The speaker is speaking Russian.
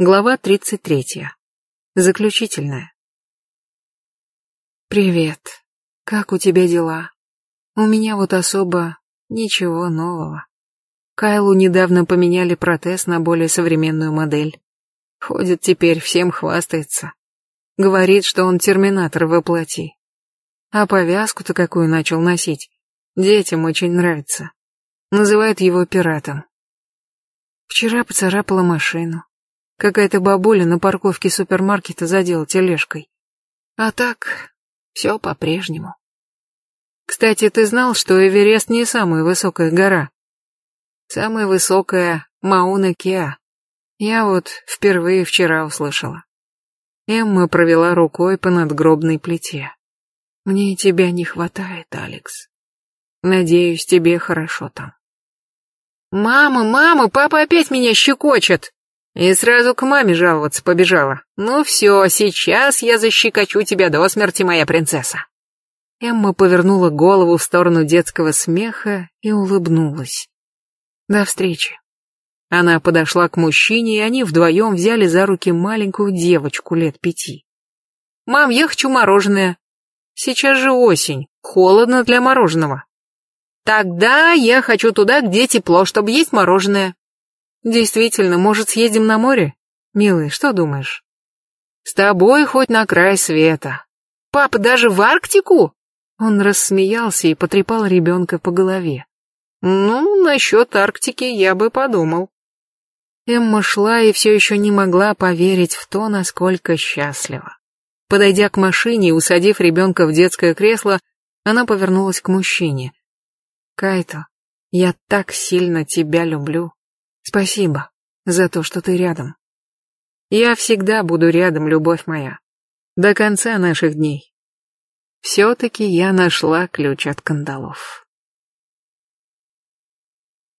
Глава 33. Заключительная. «Привет. Как у тебя дела? У меня вот особо ничего нового. Кайлу недавно поменяли протез на более современную модель. Ходит теперь, всем хвастается. Говорит, что он терминатор воплоти. А повязку-то какую начал носить. Детям очень нравится. Называют его пиратом. Вчера поцарапала машину. Какая-то бабуля на парковке супермаркета задела тележкой. А так, все по-прежнему. Кстати, ты знал, что Эверест не самая высокая гора? Самая высокая — Мауна-Кеа. Я вот впервые вчера услышала. Эмма провела рукой по надгробной плите. Мне тебя не хватает, Алекс. Надеюсь, тебе хорошо там. Мама, мама, папа опять меня щекочет. И сразу к маме жаловаться побежала. «Ну все, сейчас я защекочу тебя до смерти, моя принцесса». Эмма повернула голову в сторону детского смеха и улыбнулась. «До встречи». Она подошла к мужчине, и они вдвоем взяли за руки маленькую девочку лет пяти. «Мам, я хочу мороженое». «Сейчас же осень, холодно для мороженого». «Тогда я хочу туда, где тепло, чтобы есть мороженое». Действительно, может, съездим на море? Милый, что думаешь? С тобой хоть на край света. Папа, даже в Арктику? Он рассмеялся и потрепал ребенка по голове. Ну, насчет Арктики я бы подумал. Эмма шла и все еще не могла поверить в то, насколько счастлива. Подойдя к машине и усадив ребенка в детское кресло, она повернулась к мужчине. «Кайто, я так сильно тебя люблю. Спасибо за то, что ты рядом. Я всегда буду рядом, любовь моя. До конца наших дней. Все-таки я нашла ключ от кандалов.